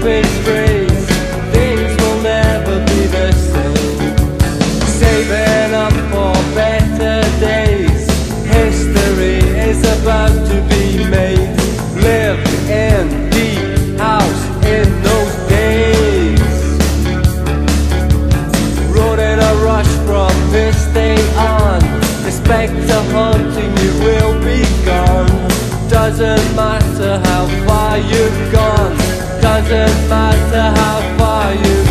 stupid phrase Things will never be the same. Saving up for better days. History is about to be made. Live in the house in those days. Road in a rush from this day on. The spectre haunting you will be gone. Doesn't matter how far you've gone doesn't matter how far you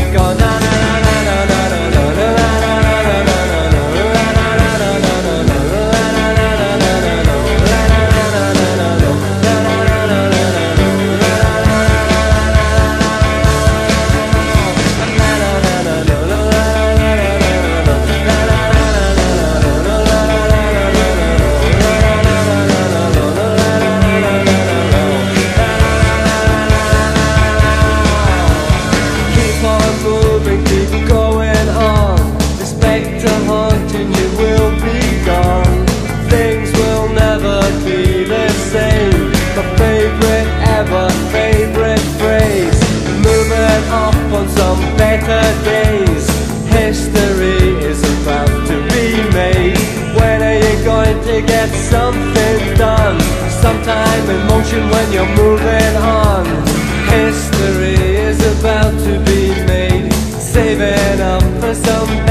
get something done. Sometime in motion when you're moving on. History is about to be made, saving up for some.